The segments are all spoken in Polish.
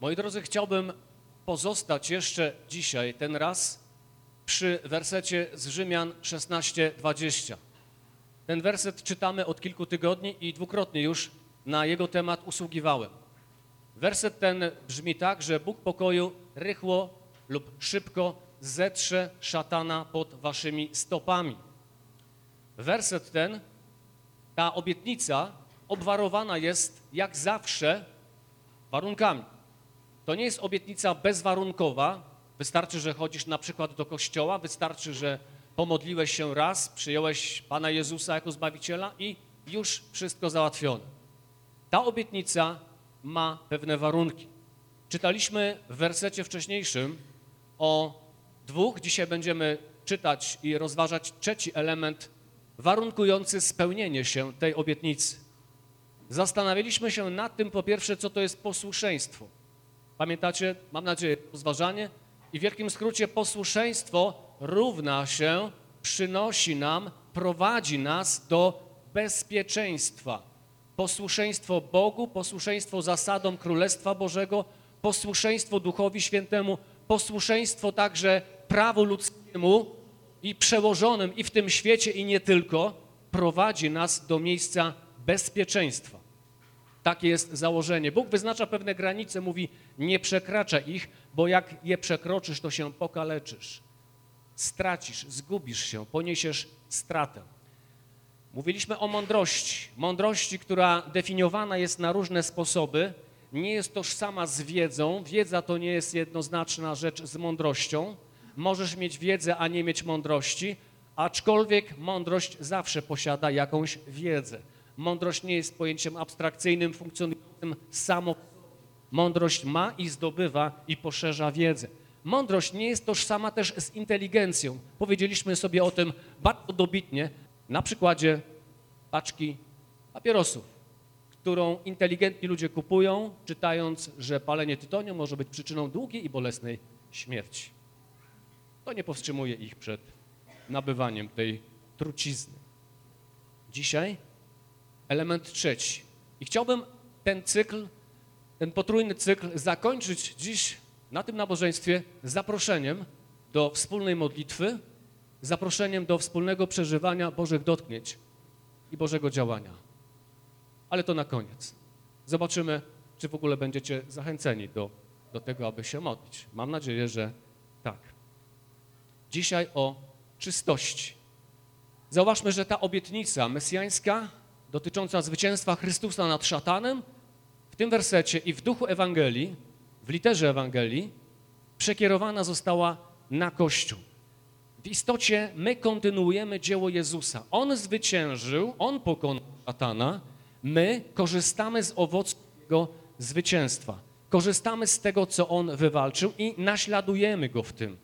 Moi drodzy, chciałbym pozostać jeszcze dzisiaj, ten raz, przy wersecie z Rzymian 16:20. Ten werset czytamy od kilku tygodni i dwukrotnie już na jego temat usługiwałem. Werset ten brzmi tak, że Bóg pokoju rychło lub szybko zetrze szatana pod waszymi stopami. Werset ten, ta obietnica obwarowana jest jak zawsze warunkami. To nie jest obietnica bezwarunkowa. Wystarczy, że chodzisz na przykład do kościoła, wystarczy, że pomodliłeś się raz, przyjąłeś Pana Jezusa jako Zbawiciela i już wszystko załatwione. Ta obietnica ma pewne warunki. Czytaliśmy w wersecie wcześniejszym o dwóch, dzisiaj będziemy czytać i rozważać trzeci element warunkujący spełnienie się tej obietnicy. Zastanawialiśmy się nad tym, po pierwsze, co to jest posłuszeństwo. Pamiętacie, mam nadzieję, rozważanie? I w wielkim skrócie posłuszeństwo równa się, przynosi nam, prowadzi nas do bezpieczeństwa. Posłuszeństwo Bogu, posłuszeństwo zasadom Królestwa Bożego, posłuszeństwo Duchowi Świętemu, posłuszeństwo także prawu ludzkiemu i przełożonym i w tym świecie i nie tylko, prowadzi nas do miejsca bezpieczeństwa. Takie jest założenie. Bóg wyznacza pewne granice, mówi nie przekracza ich, bo jak je przekroczysz, to się pokaleczysz. Stracisz, zgubisz się, poniesiesz stratę. Mówiliśmy o mądrości. Mądrości, która definiowana jest na różne sposoby, nie jest tożsama z wiedzą. Wiedza to nie jest jednoznaczna rzecz z mądrością. Możesz mieć wiedzę, a nie mieć mądrości, aczkolwiek mądrość zawsze posiada jakąś wiedzę. Mądrość nie jest pojęciem abstrakcyjnym, funkcjonującym samo. Mądrość ma i zdobywa i poszerza wiedzę. Mądrość nie jest tożsama też z inteligencją. Powiedzieliśmy sobie o tym bardzo dobitnie na przykładzie paczki papierosów, którą inteligentni ludzie kupują, czytając, że palenie tytoniu może być przyczyną długiej i bolesnej śmierci. To nie powstrzymuje ich przed nabywaniem tej trucizny. Dzisiaj element trzeci. I chciałbym ten cykl, ten potrójny cykl zakończyć dziś na tym nabożeństwie zaproszeniem do wspólnej modlitwy, zaproszeniem do wspólnego przeżywania Bożych dotknięć i Bożego działania. Ale to na koniec. Zobaczymy, czy w ogóle będziecie zachęceni do, do tego, aby się modlić. Mam nadzieję, że tak. Dzisiaj o czystości. Zauważmy, że ta obietnica mesjańska dotycząca zwycięstwa Chrystusa nad szatanem w tym wersecie i w duchu Ewangelii, w literze Ewangelii, przekierowana została na Kościół. W istocie my kontynuujemy dzieło Jezusa. On zwyciężył, On pokonał szatana, my korzystamy z owoców Jego zwycięstwa. Korzystamy z tego, co On wywalczył i naśladujemy Go w tym.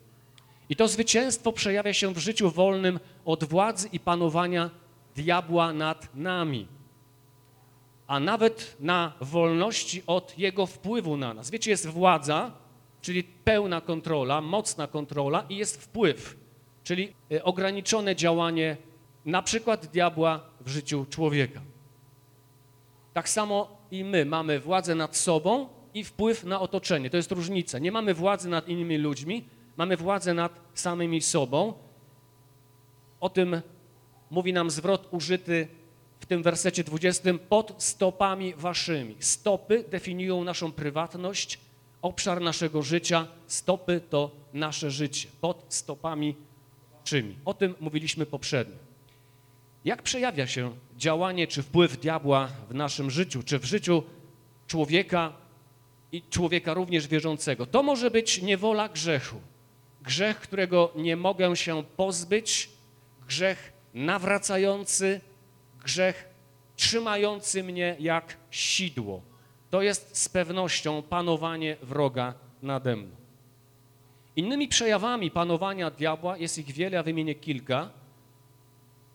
I to zwycięstwo przejawia się w życiu wolnym od władzy i panowania diabła nad nami, a nawet na wolności od jego wpływu na nas. Wiecie, jest władza, czyli pełna kontrola, mocna kontrola i jest wpływ, czyli e, ograniczone działanie na przykład diabła w życiu człowieka. Tak samo i my mamy władzę nad sobą i wpływ na otoczenie. To jest różnica. Nie mamy władzy nad innymi ludźmi, mamy władzę nad samymi sobą. O tym mówi nam zwrot użyty w tym wersecie 20, pod stopami waszymi. Stopy definiują naszą prywatność, obszar naszego życia. Stopy to nasze życie, pod stopami waszymi. O tym mówiliśmy poprzednio. Jak przejawia się działanie czy wpływ diabła w naszym życiu, czy w życiu człowieka i człowieka również wierzącego? To może być niewola grzechu. Grzech, którego nie mogę się pozbyć, grzech nawracający, grzech trzymający mnie jak sidło. To jest z pewnością panowanie wroga nade mną. Innymi przejawami panowania diabła jest ich wiele, a wymienię kilka.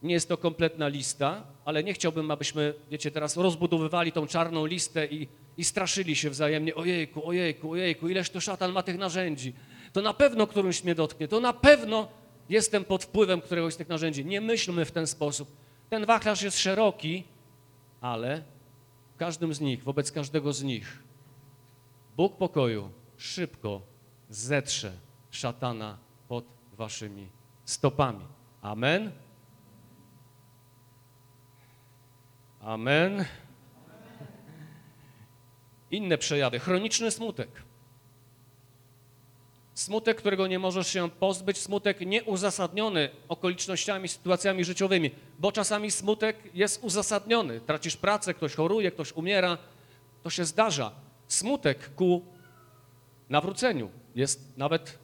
Nie jest to kompletna lista, ale nie chciałbym, abyśmy, wiecie, teraz rozbudowywali tą czarną listę i, i straszyli się wzajemnie. Ojejku, ojejku, ojejku, ileż to szatan ma tych narzędzi. To na pewno którymś mnie dotknie, to na pewno jestem pod wpływem któregoś z tych narzędzi. Nie myślmy w ten sposób. Ten wachlarz jest szeroki, ale w każdym z nich, wobec każdego z nich Bóg pokoju szybko zetrze szatana pod waszymi stopami. Amen. Amen. Inne przejawy. Chroniczny smutek. Smutek, którego nie możesz się pozbyć, smutek nieuzasadniony okolicznościami, sytuacjami życiowymi, bo czasami smutek jest uzasadniony. Tracisz pracę, ktoś choruje, ktoś umiera, to się zdarza. Smutek ku nawróceniu jest nawet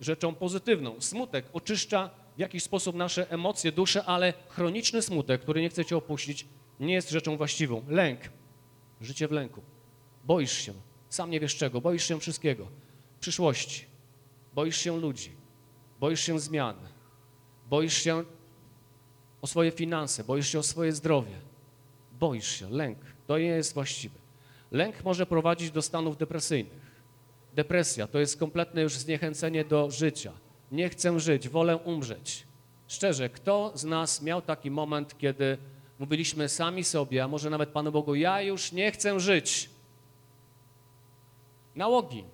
rzeczą pozytywną. Smutek oczyszcza w jakiś sposób nasze emocje, duszę, ale chroniczny smutek, który nie chce cię opuścić, nie jest rzeczą właściwą. Lęk, życie w lęku. Boisz się, sam nie wiesz czego, boisz się wszystkiego. Przyszłości, boisz się ludzi, boisz się zmian, boisz się o swoje finanse, boisz się o swoje zdrowie. Boisz się, lęk, to nie jest właściwe. Lęk może prowadzić do stanów depresyjnych. Depresja to jest kompletne już zniechęcenie do życia. Nie chcę żyć, wolę umrzeć. Szczerze, kto z nas miał taki moment, kiedy mówiliśmy sami sobie, a może nawet Panu Bogu, ja już nie chcę żyć. Nałogi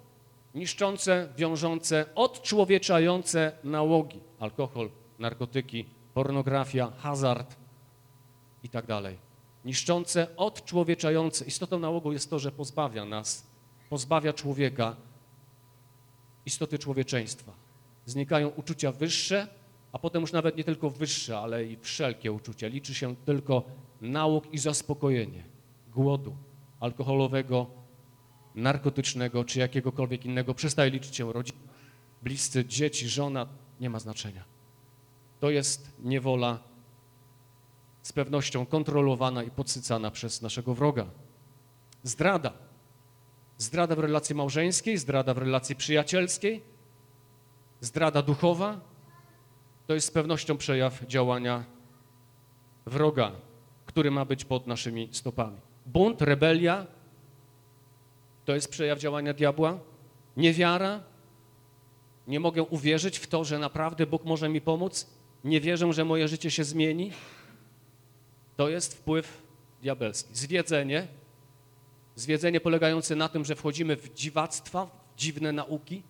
niszczące, wiążące, odczłowieczające nałogi. Alkohol, narkotyki, pornografia, hazard i tak dalej. Niszczące, odczłowieczające. Istotą nałogu jest to, że pozbawia nas, pozbawia człowieka istoty człowieczeństwa. Znikają uczucia wyższe, a potem już nawet nie tylko wyższe, ale i wszelkie uczucia. Liczy się tylko nałóg i zaspokojenie głodu alkoholowego, narkotycznego czy jakiegokolwiek innego. Przestaje liczyć się rodzina, bliscy, dzieci, żona, nie ma znaczenia. To jest niewola z pewnością kontrolowana i podsycana przez naszego wroga. Zdrada. Zdrada w relacji małżeńskiej, zdrada w relacji przyjacielskiej, zdrada duchowa, to jest z pewnością przejaw działania wroga, który ma być pod naszymi stopami. Bunt, rebelia, to jest przejaw działania diabła. Niewiara, nie mogę uwierzyć w to, że naprawdę Bóg może mi pomóc, nie wierzę, że moje życie się zmieni. To jest wpływ diabelski. Zwiedzenie, zwiedzenie polegające na tym, że wchodzimy w dziwactwa, w dziwne nauki,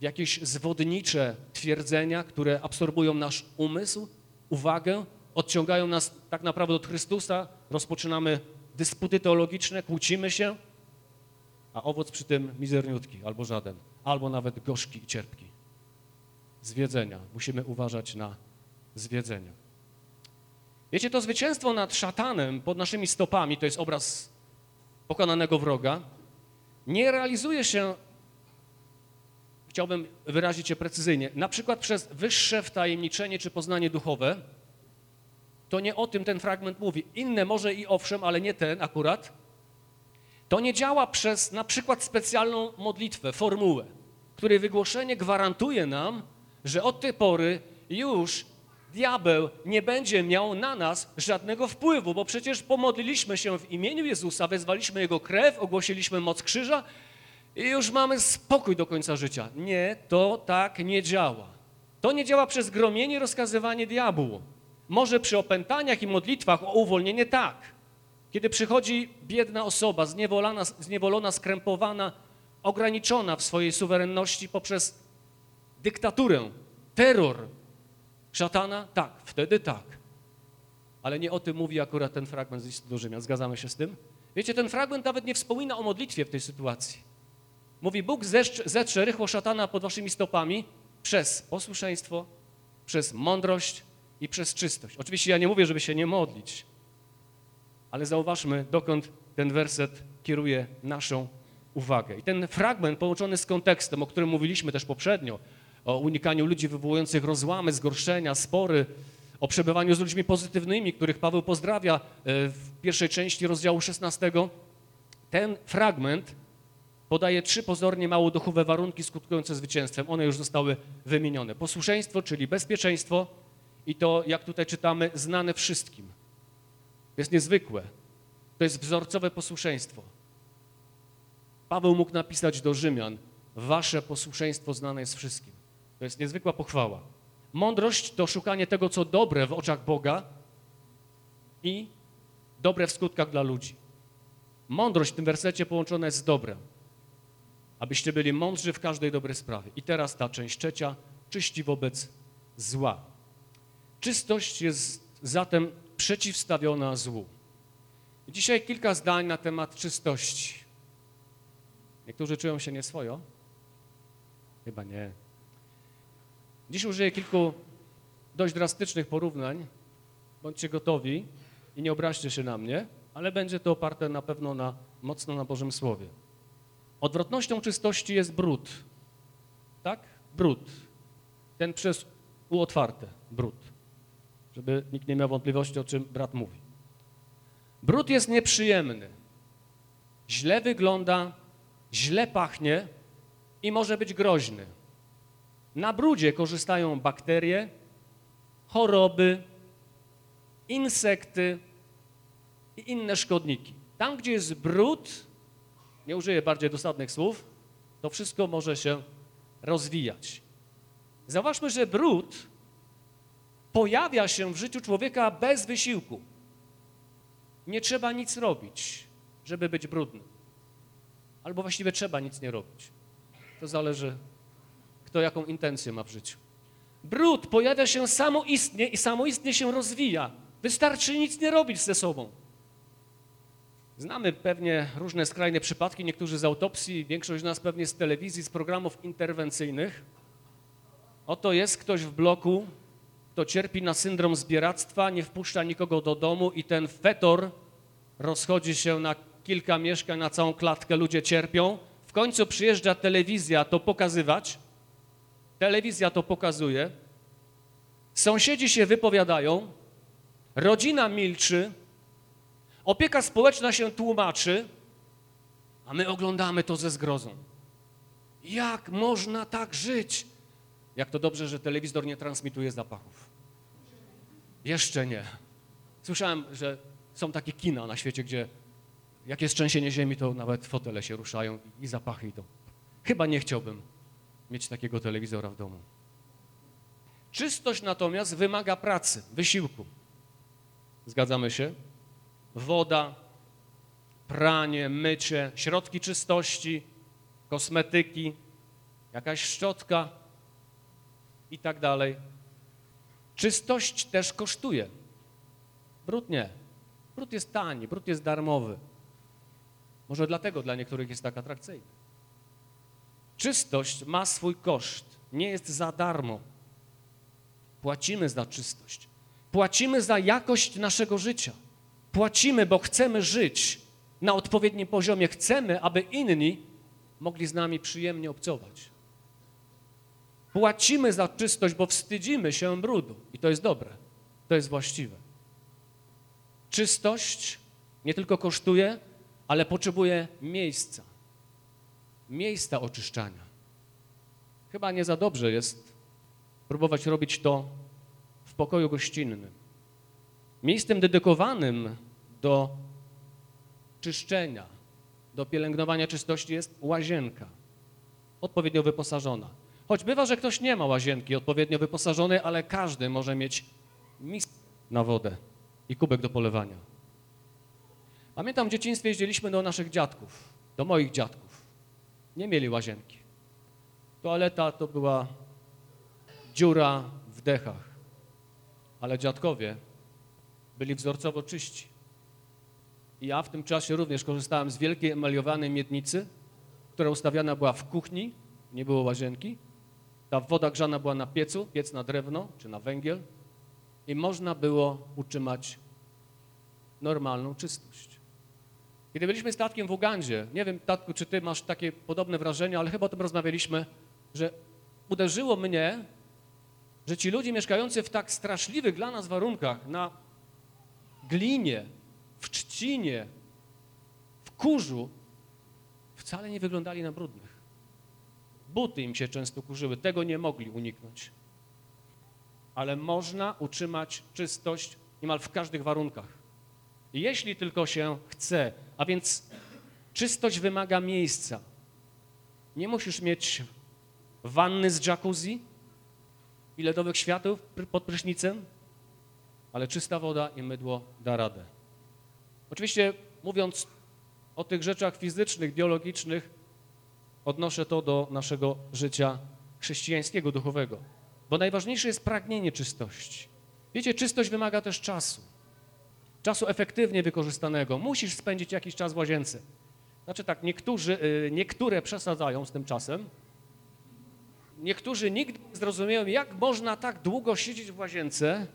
w jakieś zwodnicze twierdzenia, które absorbują nasz umysł, uwagę, odciągają nas tak naprawdę od Chrystusa, rozpoczynamy dysputy teologiczne, kłócimy się, a owoc przy tym mizerniutki, albo żaden, albo nawet gorzki i cierpki. Zwiedzenia. Musimy uważać na zwiedzenia. Wiecie, to zwycięstwo nad szatanem pod naszymi stopami, to jest obraz pokonanego wroga, nie realizuje się, chciałbym wyrazić je precyzyjnie, na przykład przez wyższe wtajemniczenie czy poznanie duchowe, to nie o tym ten fragment mówi. Inne może i owszem, ale nie ten akurat. To nie działa przez na przykład specjalną modlitwę, formułę, której wygłoszenie gwarantuje nam, że od tej pory już diabeł nie będzie miał na nas żadnego wpływu, bo przecież pomodliliśmy się w imieniu Jezusa, wezwaliśmy Jego krew, ogłosiliśmy moc krzyża i już mamy spokój do końca życia. Nie, to tak nie działa. To nie działa przez gromienie, rozkazywanie diabłu. Może przy opętaniach i modlitwach o uwolnienie tak. Kiedy przychodzi biedna osoba, zniewolona, zniewolona, skrępowana, ograniczona w swojej suwerenności poprzez dyktaturę, terror szatana, tak, wtedy tak. Ale nie o tym mówi akurat ten fragment z listu do Rzymian. Zgadzamy się z tym? Wiecie, ten fragment nawet nie wspomina o modlitwie w tej sytuacji. Mówi, Bóg zetrze rychło szatana pod waszymi stopami przez posłuszeństwo, przez mądrość i przez czystość. Oczywiście ja nie mówię, żeby się nie modlić, ale zauważmy, dokąd ten werset kieruje naszą uwagę. I ten fragment połączony z kontekstem, o którym mówiliśmy też poprzednio, o unikaniu ludzi wywołujących rozłamy, zgorszenia, spory, o przebywaniu z ludźmi pozytywnymi, których Paweł pozdrawia e, w pierwszej części rozdziału 16. Ten fragment podaje trzy pozornie mało duchowe warunki skutkujące zwycięstwem. One już zostały wymienione. Posłuszeństwo, czyli bezpieczeństwo i to, jak tutaj czytamy, znane wszystkim. Jest niezwykłe. To jest wzorcowe posłuszeństwo. Paweł mógł napisać do Rzymian, wasze posłuszeństwo znane jest wszystkim. To jest niezwykła pochwała. Mądrość to szukanie tego, co dobre w oczach Boga i dobre w skutkach dla ludzi. Mądrość w tym wersecie połączona jest z dobrem. abyście byli mądrzy w każdej dobrej sprawie. I teraz ta część trzecia, czyści wobec zła. Czystość jest zatem przeciwstawiona złu. Dzisiaj kilka zdań na temat czystości. Niektórzy czują się nieswojo? Chyba nie. Dziś użyję kilku dość drastycznych porównań. Bądźcie gotowi i nie obraźcie się na mnie, ale będzie to oparte na pewno na, mocno na Bożym Słowie. Odwrotnością czystości jest brud. Tak? Brud. Ten przez U otwarte. Brud. Żeby nikt nie miał wątpliwości, o czym brat mówi. Brud jest nieprzyjemny. Źle wygląda, źle pachnie i może być groźny. Na brudzie korzystają bakterie, choroby, insekty i inne szkodniki. Tam, gdzie jest brud, nie użyję bardziej dosadnych słów, to wszystko może się rozwijać. Zauważmy, że brud pojawia się w życiu człowieka bez wysiłku. Nie trzeba nic robić, żeby być brudnym. Albo właściwie trzeba nic nie robić. To zależy, kto jaką intencję ma w życiu. Brud pojawia się samoistnie i samoistnie się rozwija. Wystarczy nic nie robić ze sobą. Znamy pewnie różne skrajne przypadki, niektórzy z autopsji, większość z nas pewnie z telewizji, z programów interwencyjnych. Oto jest ktoś w bloku, kto cierpi na syndrom zbieractwa, nie wpuszcza nikogo do domu i ten fetor rozchodzi się na kilka mieszkań, na całą klatkę, ludzie cierpią. W końcu przyjeżdża telewizja to pokazywać, telewizja to pokazuje, sąsiedzi się wypowiadają, rodzina milczy, opieka społeczna się tłumaczy, a my oglądamy to ze zgrozą. Jak można tak żyć? Jak to dobrze, że telewizor nie transmituje zapachów. Jeszcze nie. Słyszałem, że są takie kina na świecie, gdzie jak jest trzęsienie ziemi, to nawet fotele się ruszają i zapachy i to. Chyba nie chciałbym mieć takiego telewizora w domu. Czystość natomiast wymaga pracy, wysiłku. Zgadzamy się? Woda, pranie, mycie, środki czystości, kosmetyki, jakaś szczotka i tak dalej. Czystość też kosztuje. Brud nie. Brud jest tani, brud jest darmowy. Może dlatego dla niektórych jest tak atrakcyjny. Czystość ma swój koszt, nie jest za darmo. Płacimy za czystość. Płacimy za jakość naszego życia. Płacimy, bo chcemy żyć na odpowiednim poziomie. Chcemy, aby inni mogli z nami przyjemnie obcować. Płacimy za czystość, bo wstydzimy się brudu. I to jest dobre, to jest właściwe. Czystość nie tylko kosztuje, ale potrzebuje miejsca. Miejsca oczyszczania. Chyba nie za dobrze jest próbować robić to w pokoju gościnnym. Miejscem dedykowanym do czyszczenia, do pielęgnowania czystości jest łazienka, odpowiednio wyposażona. Choć bywa, że ktoś nie ma łazienki odpowiednio wyposażonej, ale każdy może mieć miskę na wodę i kubek do polewania. Pamiętam w dzieciństwie jeździliśmy do naszych dziadków, do moich dziadków. Nie mieli łazienki. Toaleta to była dziura w dechach, ale dziadkowie byli wzorcowo czyści. I ja w tym czasie również korzystałem z wielkiej emaliowanej miednicy, która ustawiana była w kuchni, nie było łazienki. Ta woda grzana była na piecu, piec na drewno czy na węgiel i można było utrzymać normalną czystość. Kiedy byliśmy statkiem w Ugandzie, nie wiem, tatku, czy ty masz takie podobne wrażenie, ale chyba o tym rozmawialiśmy, że uderzyło mnie, że ci ludzie mieszkający w tak straszliwych dla nas warunkach, na glinie, w trzcinie, w kurzu, wcale nie wyglądali na brudnych. Buty im się często kurzyły, tego nie mogli uniknąć. Ale można utrzymać czystość niemal w każdych warunkach. Jeśli tylko się chce, a więc czystość wymaga miejsca. Nie musisz mieć wanny z jacuzzi i ledowych światów pod prysznicem, ale czysta woda i mydło da radę. Oczywiście mówiąc o tych rzeczach fizycznych, biologicznych, odnoszę to do naszego życia chrześcijańskiego, duchowego. Bo najważniejsze jest pragnienie czystości. Wiecie, czystość wymaga też czasu. Czasu efektywnie wykorzystanego. Musisz spędzić jakiś czas w łazience. Znaczy tak, niektórzy, y, niektóre przesadzają z tym czasem. Niektórzy nigdy nie zrozumieją, jak można tak długo siedzieć w łazience.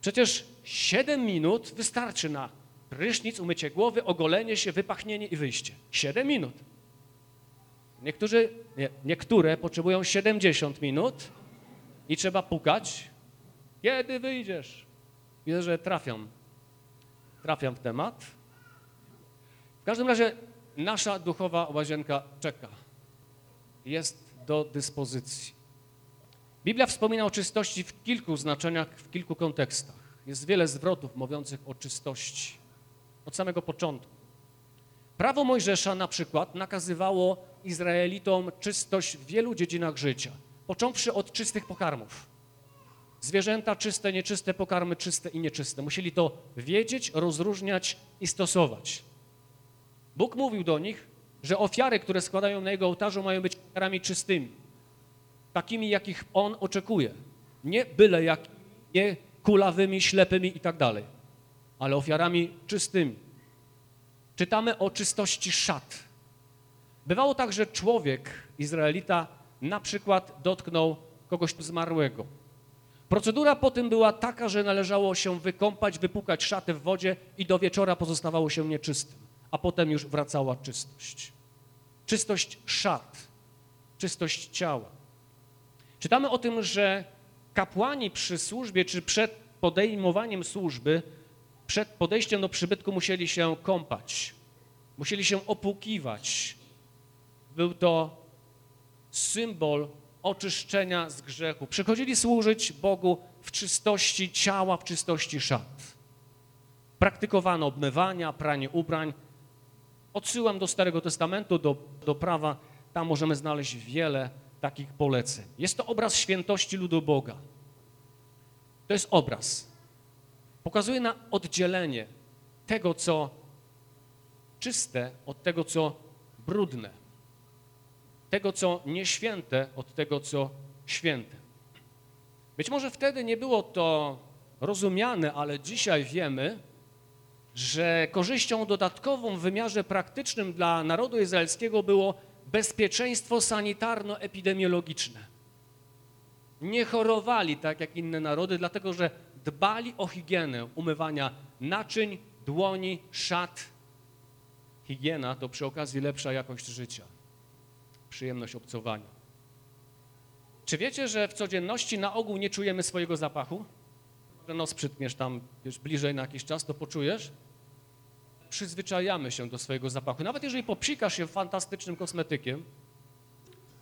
Przecież 7 minut wystarczy na prysznic, umycie głowy, ogolenie się, wypachnienie i wyjście. 7 minut. Niektórzy, nie, niektóre potrzebują 70 minut i trzeba pukać. Kiedy wyjdziesz? Widzę, że trafiam. Trafiam w temat. W każdym razie nasza duchowa łazienka czeka. Jest do dyspozycji. Biblia wspomina o czystości w kilku znaczeniach, w kilku kontekstach. Jest wiele zwrotów mówiących o czystości. Od samego początku. Prawo Mojżesza na przykład nakazywało Izraelitom czystość w wielu dziedzinach życia, począwszy od czystych pokarmów. Zwierzęta czyste, nieczyste, pokarmy czyste i nieczyste. Musieli to wiedzieć, rozróżniać i stosować. Bóg mówił do nich, że ofiary, które składają na Jego ołtarzu mają być ofiarami czystymi, takimi, jakich On oczekuje. Nie byle jak, nie kulawymi, ślepymi i tak dalej, ale ofiarami czystymi. Czytamy o czystości szat. Bywało tak, że człowiek, Izraelita, na przykład dotknął kogoś zmarłego. Procedura po tym była taka, że należało się wykąpać, wypukać szatę w wodzie i do wieczora pozostawało się nieczystym, a potem już wracała czystość. Czystość szat, czystość ciała. Czytamy o tym, że kapłani przy służbie, czy przed podejmowaniem służby, przed podejściem do przybytku musieli się kąpać, musieli się opłukiwać. Był to symbol oczyszczenia z grzechu. Przychodzili służyć Bogu w czystości ciała, w czystości szat. Praktykowano obmywania, pranie ubrań. Odsyłam do Starego Testamentu, do, do prawa. Tam możemy znaleźć wiele takich poleceń. Jest to obraz świętości ludu Boga. To jest obraz. Pokazuje na oddzielenie tego, co czyste, od tego, co brudne. Tego, co nieświęte, od tego, co święte. Być może wtedy nie było to rozumiane, ale dzisiaj wiemy, że korzyścią dodatkową w wymiarze praktycznym dla narodu izraelskiego było bezpieczeństwo sanitarno-epidemiologiczne. Nie chorowali tak jak inne narody, dlatego że dbali o higienę umywania naczyń, dłoni, szat. Higiena to przy okazji lepsza jakość życia, przyjemność obcowania. Czy wiecie, że w codzienności na ogół nie czujemy swojego zapachu? Że nos przytniesz tam wiesz, bliżej na jakiś czas, to poczujesz? Przyzwyczajamy się do swojego zapachu. Nawet jeżeli popsikasz się fantastycznym kosmetykiem,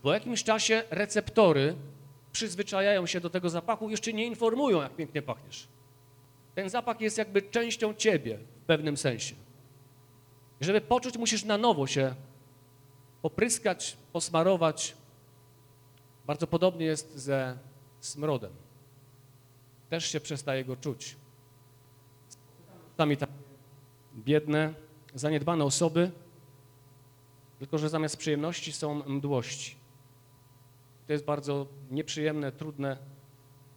po jakimś czasie receptory przyzwyczajają się do tego zapachu, jeszcze nie informują, jak pięknie pachniesz. Ten zapach jest jakby częścią ciebie w pewnym sensie. Żeby poczuć, musisz na nowo się popryskać, posmarować. Bardzo podobnie jest ze smrodem. Też się przestaje go czuć. Sami tak biedne, zaniedbane osoby, tylko że zamiast przyjemności są mdłości. To jest bardzo nieprzyjemne, trudne.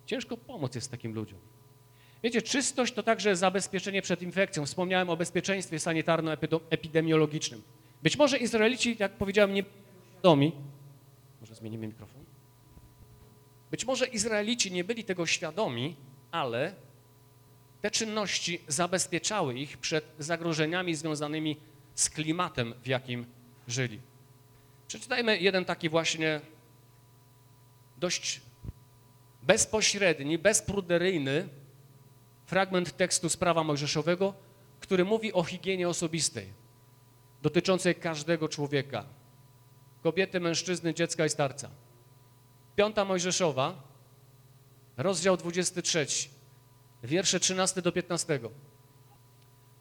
Ciężko pomóc jest takim ludziom. Wiecie, czystość to także zabezpieczenie przed infekcją. Wspomniałem o bezpieczeństwie sanitarno-epidemiologicznym. Być może Izraelici, jak powiedziałem, nie świadomi, może zmienimy mikrofon, być może Izraelici nie byli tego świadomi, ale te czynności zabezpieczały ich przed zagrożeniami związanymi z klimatem, w jakim żyli. Przeczytajmy jeden taki właśnie dość bezpośredni, bezpruderyjny fragment tekstu z prawa mojżeszowego, który mówi o higienie osobistej, dotyczącej każdego człowieka, kobiety, mężczyzny, dziecka i starca. Piąta Mojżeszowa, rozdział 23, wiersze 13 do 15.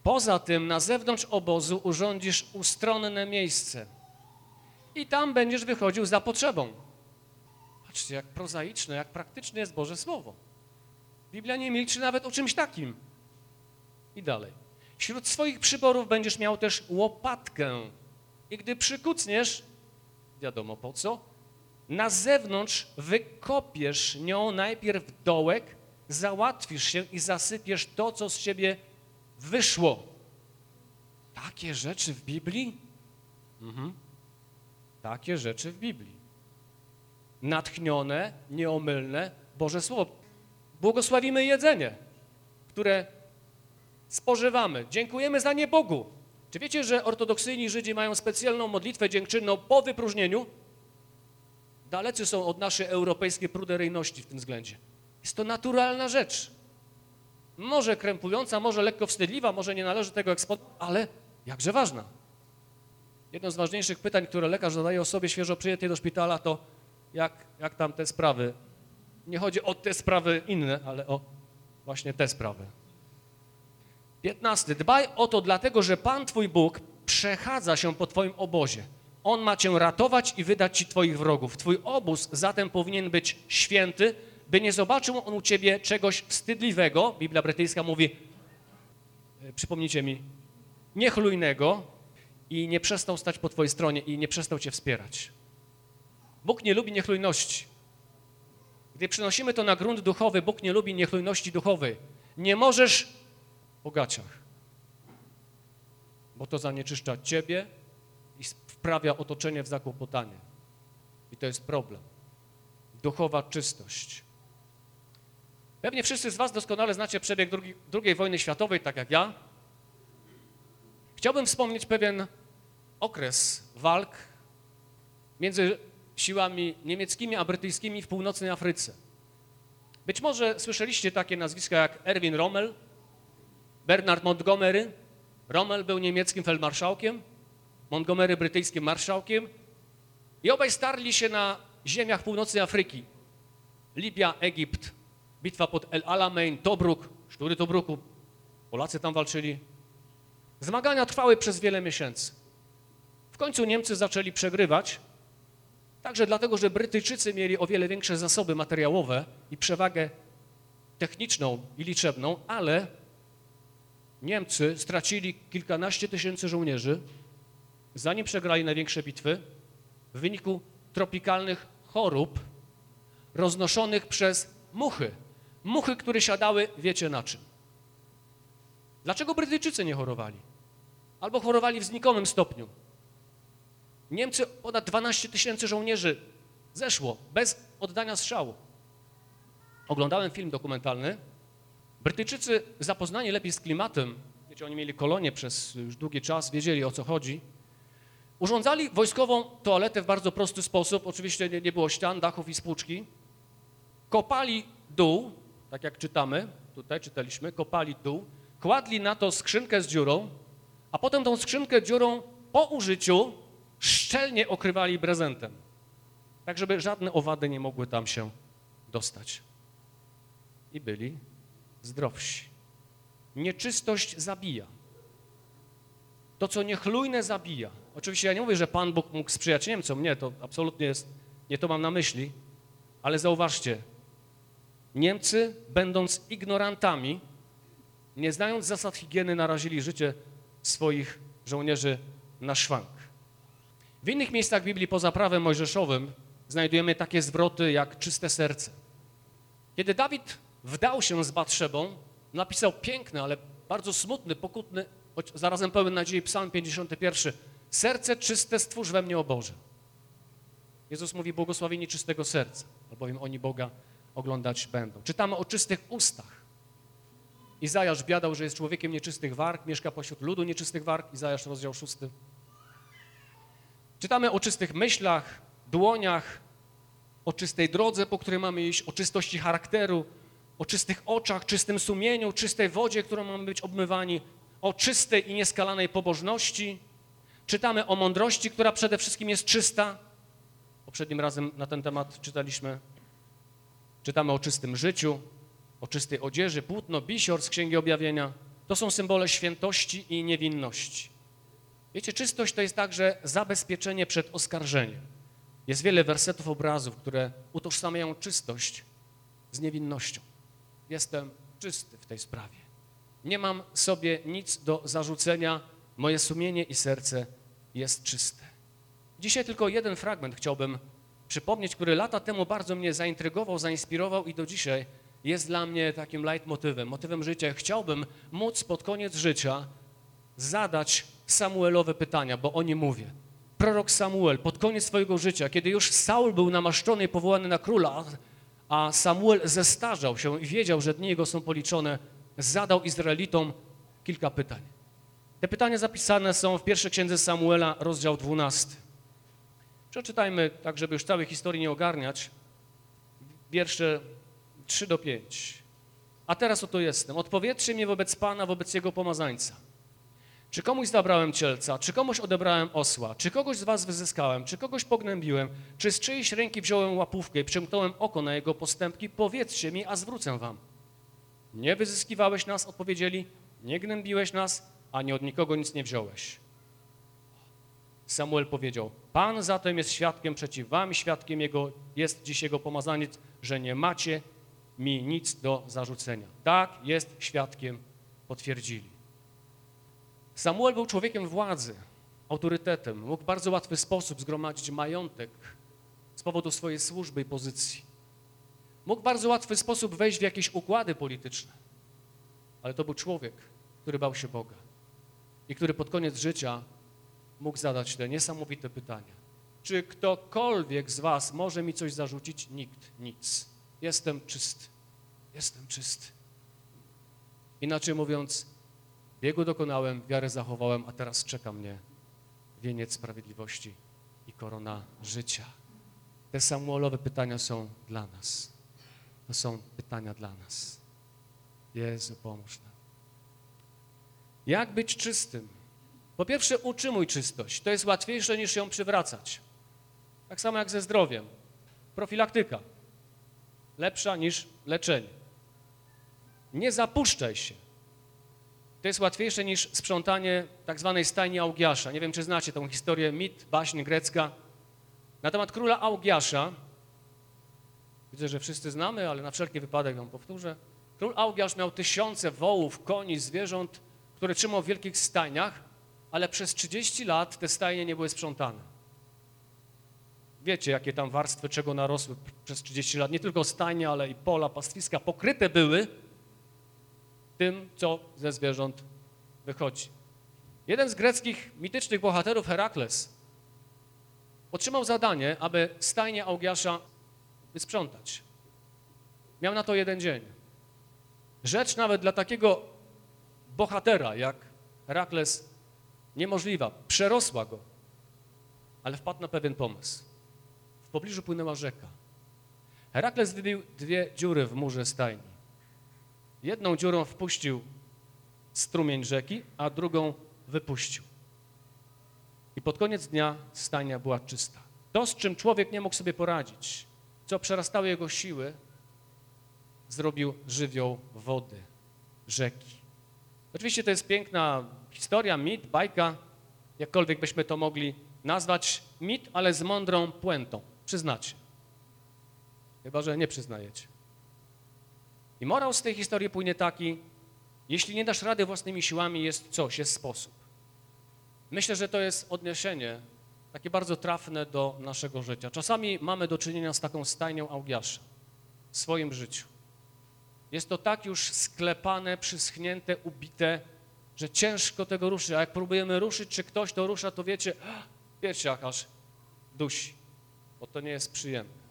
Poza tym na zewnątrz obozu urządzisz ustronne miejsce i tam będziesz wychodził za potrzebą. Patrzcie, jak prozaiczne, jak praktyczne jest Boże Słowo. Biblia nie milczy nawet o czymś takim. I dalej. Wśród swoich przyborów będziesz miał też łopatkę. I gdy przykucniesz, wiadomo po co, na zewnątrz wykopiesz nią najpierw dołek, załatwisz się i zasypiesz to, co z ciebie wyszło. Takie rzeczy w Biblii? Mhm. Takie rzeczy w Biblii. Natchnione, nieomylne Boże Słowo. Błogosławimy jedzenie, które spożywamy. Dziękujemy za nie Bogu. Czy wiecie, że ortodoksyjni Żydzi mają specjalną modlitwę dziękczynną po wypróżnieniu? Dalecy są od naszej europejskiej pruderyjności w tym względzie. Jest to naturalna rzecz. Może krępująca, może lekko wstydliwa, może nie należy tego eksponować, ale jakże ważna. Jedno z ważniejszych pytań, które lekarz zadaje osobie świeżo przyjętej do szpitala, to jak, jak tam te sprawy. Nie chodzi o te sprawy inne, ale o właśnie te sprawy. 15. Dbaj o to dlatego, że Pan Twój Bóg przechadza się po Twoim obozie. On ma Cię ratować i wydać Ci Twoich wrogów. Twój obóz zatem powinien być święty, by nie zobaczył on u Ciebie czegoś wstydliwego, Biblia brytyjska mówi, e, przypomnijcie mi, niechlujnego i nie przestał stać po Twojej stronie i nie przestał Cię wspierać. Bóg nie lubi niechlujności. Gdy przynosimy to na grunt duchowy, Bóg nie lubi niechlujności duchowej. Nie możesz po gaciach, bo to zanieczyszcza Ciebie i wprawia otoczenie w zakłopotanie. I to jest problem. Duchowa czystość. Pewnie wszyscy z Was doskonale znacie przebieg II wojny światowej, tak jak ja. Chciałbym wspomnieć pewien okres walk między siłami niemieckimi a brytyjskimi w północnej Afryce. Być może słyszeliście takie nazwiska jak Erwin Rommel, Bernard Montgomery. Rommel był niemieckim feldmarszałkiem, Montgomery brytyjskim marszałkiem i obaj starli się na ziemiach północnej Afryki. Libia, Egipt, bitwa pod El Alamein, Tobruk, sztury Tobruku. Polacy tam walczyli. Zmagania trwały przez wiele miesięcy. W końcu Niemcy zaczęli przegrywać, także dlatego, że Brytyjczycy mieli o wiele większe zasoby materiałowe i przewagę techniczną i liczebną, ale Niemcy stracili kilkanaście tysięcy żołnierzy, zanim przegrali największe bitwy, w wyniku tropikalnych chorób roznoszonych przez muchy. Muchy, które siadały, wiecie na czym. Dlaczego Brytyjczycy nie chorowali? Albo chorowali w znikomym stopniu. Niemcy ponad 12 tysięcy żołnierzy zeszło bez oddania strzału. Oglądałem film dokumentalny. Brytyjczycy zapoznani lepiej z klimatem, wiecie, oni mieli kolonie przez już długi czas, wiedzieli o co chodzi, urządzali wojskową toaletę w bardzo prosty sposób. Oczywiście nie, nie było ścian, dachów i spłuczki. Kopali dół, tak jak czytamy, tutaj czytaliśmy, kopali dół, kładli na to skrzynkę z dziurą, a potem tą skrzynkę dziurą po użyciu szczelnie okrywali prezentem, tak żeby żadne owady nie mogły tam się dostać. I byli zdrowsi. Nieczystość zabija. To, co niechlujne, zabija. Oczywiście ja nie mówię, że Pan Bóg mógł sprzyjać Niemcom. Nie, to absolutnie jest, nie to mam na myśli. Ale zauważcie, Niemcy, będąc ignorantami, nie znając zasad higieny, narazili życie swoich żołnierzy na szwank. W innych miejscach Biblii poza prawem mojżeszowym znajdujemy takie zwroty jak czyste serce. Kiedy Dawid wdał się z Batrzebą, napisał piękny, ale bardzo smutny, pokutny, choć zarazem pełen nadziei psalm 51. Serce czyste stwórz we mnie, o Boże. Jezus mówi błogosławieni czystego serca, albowiem oni Boga oglądać będą. Czytamy o czystych ustach. Izajasz biadał, że jest człowiekiem nieczystych warg, mieszka pośród ludu nieczystych warg, Izajasz rozdział 6. Czytamy o czystych myślach, dłoniach, o czystej drodze, po której mamy iść, o czystości charakteru, o czystych oczach, czystym sumieniu, czystej wodzie, którą mamy być obmywani, o czystej i nieskalanej pobożności. Czytamy o mądrości, która przede wszystkim jest czysta. Poprzednim razem na ten temat czytaliśmy. Czytamy o czystym życiu, o czystej odzieży, płótno, bisior z Księgi Objawienia. To są symbole świętości i niewinności. Wiecie, czystość to jest także zabezpieczenie przed oskarżeniem. Jest wiele wersetów, obrazów, które utożsamiają czystość z niewinnością. Jestem czysty w tej sprawie. Nie mam sobie nic do zarzucenia, moje sumienie i serce jest czyste. Dzisiaj tylko jeden fragment chciałbym przypomnieć, który lata temu bardzo mnie zaintrygował, zainspirował i do dzisiaj jest dla mnie takim leitmotywem, motywem życia. Chciałbym móc pod koniec życia zadać Samuelowe pytania, bo o nie mówię. Prorok Samuel pod koniec swojego życia, kiedy już Saul był namaszczony i powołany na króla, a Samuel zestarzał się i wiedział, że dni jego są policzone, zadał Izraelitom kilka pytań. Te pytania zapisane są w pierwszej księdze Samuela, rozdział 12. Przeczytajmy, tak żeby już całej historii nie ogarniać, wiersze 3 do 5. A teraz oto jestem. Odpowiedzcie mnie wobec Pana, wobec Jego pomazańca. Czy komuś zabrałem cielca, czy komuś odebrałem osła, czy kogoś z was wyzyskałem, czy kogoś pognębiłem, czy z czyjejś ręki wziąłem łapówkę i przymknąłem oko na jego postępki, powiedzcie mi, a zwrócę wam. Nie wyzyskiwałeś nas, odpowiedzieli, nie gnębiłeś nas, ani od nikogo nic nie wziąłeś. Samuel powiedział, Pan zatem jest świadkiem przeciw wam, świadkiem jego jest dziś jego pomazaniec, że nie macie mi nic do zarzucenia. Tak, jest świadkiem, potwierdzili. Samuel był człowiekiem władzy, autorytetem. Mógł w bardzo łatwy sposób zgromadzić majątek z powodu swojej służby i pozycji. Mógł w bardzo łatwy sposób wejść w jakieś układy polityczne. Ale to był człowiek, który bał się Boga i który pod koniec życia mógł zadać te niesamowite pytania. Czy ktokolwiek z was może mi coś zarzucić? Nikt, nic. Jestem czysty. Jestem czysty. Inaczej mówiąc, biegu dokonałem, wiarę zachowałem, a teraz czeka mnie wieniec sprawiedliwości i korona życia. Te Samuelowe pytania są dla nas. To są pytania dla nas. Jezu, pomóż nam. Jak być czystym? Po pierwsze, utrzymuj czystość. To jest łatwiejsze niż ją przywracać. Tak samo jak ze zdrowiem. Profilaktyka. Lepsza niż leczenie. Nie zapuszczaj się. To jest łatwiejsze niż sprzątanie tak zwanej stajni Augiasza. Nie wiem, czy znacie tą historię, mit, baśń grecka. Na temat króla Augiasza, widzę, że wszyscy znamy, ale na wszelki wypadek ją powtórzę. Król Augiasz miał tysiące wołów, koni, zwierząt, które trzymał w wielkich stajniach, ale przez 30 lat te stajnie nie były sprzątane. Wiecie, jakie tam warstwy czego narosły przez 30 lat. Nie tylko stajnie, ale i pola, pastwiska pokryte były tym, co ze zwierząt wychodzi. Jeden z greckich mitycznych bohaterów, Herakles, otrzymał zadanie, aby stajnie Augiasza wysprzątać. Miał na to jeden dzień. Rzecz nawet dla takiego bohatera jak Herakles niemożliwa, przerosła go, ale wpadł na pewien pomysł. W pobliżu płynęła rzeka. Herakles wybił dwie dziury w murze stajni. Jedną dziurą wpuścił strumień rzeki, a drugą wypuścił. I pod koniec dnia stajnia była czysta. To, z czym człowiek nie mógł sobie poradzić, co przerastało jego siły, zrobił żywioł wody, rzeki. Oczywiście to jest piękna historia, mit, bajka, jakkolwiek byśmy to mogli nazwać, mit, ale z mądrą puentą. Przyznacie. Chyba, że nie przyznajecie. I morał z tej historii płynie taki, jeśli nie dasz rady własnymi siłami, jest coś, jest sposób. Myślę, że to jest odniesienie takie bardzo trafne do naszego życia. Czasami mamy do czynienia z taką stajnią Augiasza w swoim życiu. Jest to tak już sklepane, przyschnięte, ubite, że ciężko tego ruszyć. A jak próbujemy ruszyć, czy ktoś to rusza, to wiecie, wiecie, jak aż dusi, bo to nie jest przyjemne.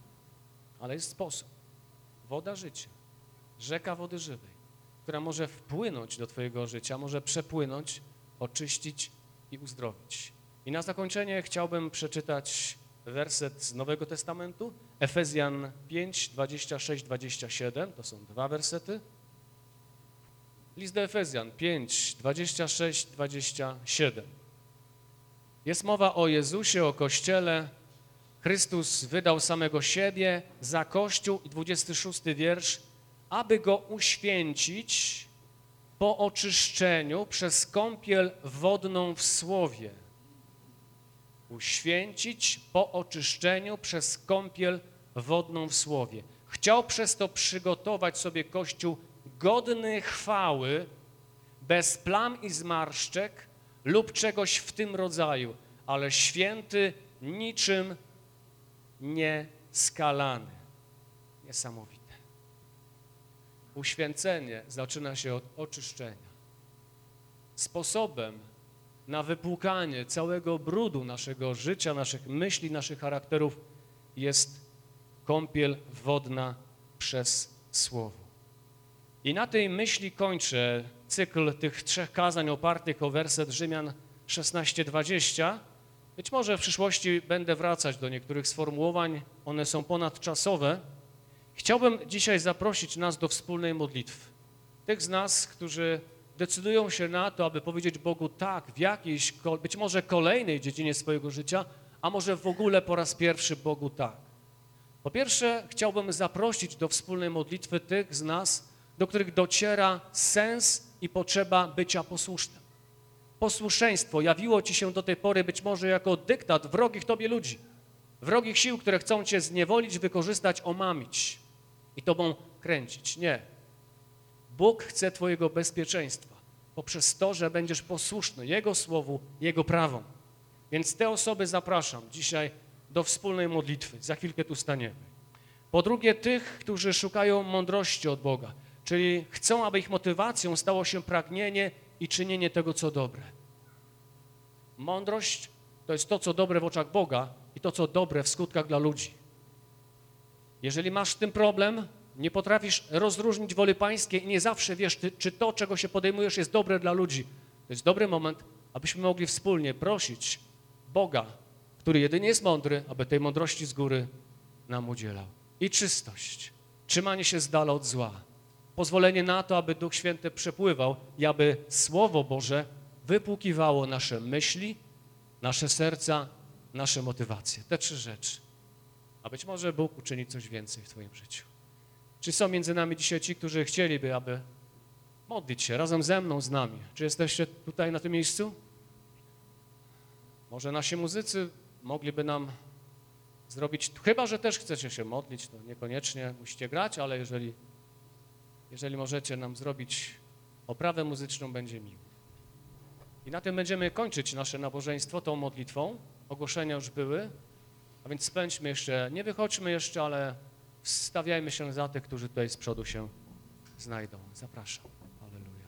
Ale jest sposób. Woda życia rzeka wody żywej, która może wpłynąć do Twojego życia, może przepłynąć, oczyścić i uzdrowić. I na zakończenie chciałbym przeczytać werset z Nowego Testamentu, Efezjan 5, 26, 27, to są dwa wersety. List do Efezjan 5, 26, 27. Jest mowa o Jezusie, o Kościele. Chrystus wydał samego siebie za Kościół i 26 wiersz aby go uświęcić po oczyszczeniu przez kąpiel wodną w Słowie. Uświęcić po oczyszczeniu przez kąpiel wodną w Słowie. Chciał przez to przygotować sobie Kościół godny chwały, bez plam i zmarszczek lub czegoś w tym rodzaju, ale święty, niczym nieskalany. Niesamowite. Uświęcenie zaczyna się od oczyszczenia. Sposobem na wypłukanie całego brudu naszego życia, naszych myśli, naszych charakterów jest kąpiel wodna przez Słowo. I na tej myśli kończę cykl tych trzech kazań opartych o werset Rzymian 16:20. Być może w przyszłości będę wracać do niektórych sformułowań, one są ponadczasowe. Chciałbym dzisiaj zaprosić nas do wspólnej modlitwy. Tych z nas, którzy decydują się na to, aby powiedzieć Bogu tak w jakiejś, być może kolejnej dziedzinie swojego życia, a może w ogóle po raz pierwszy Bogu tak. Po pierwsze, chciałbym zaprosić do wspólnej modlitwy tych z nas, do których dociera sens i potrzeba bycia posłusznym. Posłuszeństwo jawiło ci się do tej pory być może jako dyktat wrogich tobie ludzi, wrogich sił, które chcą cię zniewolić, wykorzystać, omamić i tobą kręcić. Nie. Bóg chce twojego bezpieczeństwa poprzez to, że będziesz posłuszny Jego słowu, Jego prawom. Więc te osoby zapraszam dzisiaj do wspólnej modlitwy. Za chwilkę tu staniemy. Po drugie, tych, którzy szukają mądrości od Boga, czyli chcą, aby ich motywacją stało się pragnienie i czynienie tego, co dobre. Mądrość to jest to, co dobre w oczach Boga i to, co dobre w skutkach dla ludzi. Jeżeli masz z tym problem, nie potrafisz rozróżnić woli pańskiej i nie zawsze wiesz, ty, czy to, czego się podejmujesz, jest dobre dla ludzi, to jest dobry moment, abyśmy mogli wspólnie prosić Boga, który jedynie jest mądry, aby tej mądrości z góry nam udzielał. I czystość, trzymanie się z dala od zła, pozwolenie na to, aby Duch Święty przepływał i aby Słowo Boże wypłukiwało nasze myśli, nasze serca, nasze motywacje. Te trzy rzeczy. A być może Bóg uczyni coś więcej w Twoim życiu. Czy są między nami dzisiaj ci, którzy chcieliby, aby modlić się razem ze mną, z nami? Czy jesteście tutaj na tym miejscu? Może nasi muzycy mogliby nam zrobić, chyba że też chcecie się modlić, to niekoniecznie musicie grać, ale jeżeli, jeżeli możecie nam zrobić oprawę muzyczną, będzie miło. I na tym będziemy kończyć nasze nabożeństwo tą modlitwą. Ogłoszenia już były, a więc spędźmy jeszcze, nie wychodźmy jeszcze, ale wstawiajmy się za tych, którzy tutaj z przodu się znajdą. Zapraszam. Aleluja.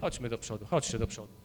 Chodźmy do przodu, chodźcie do przodu.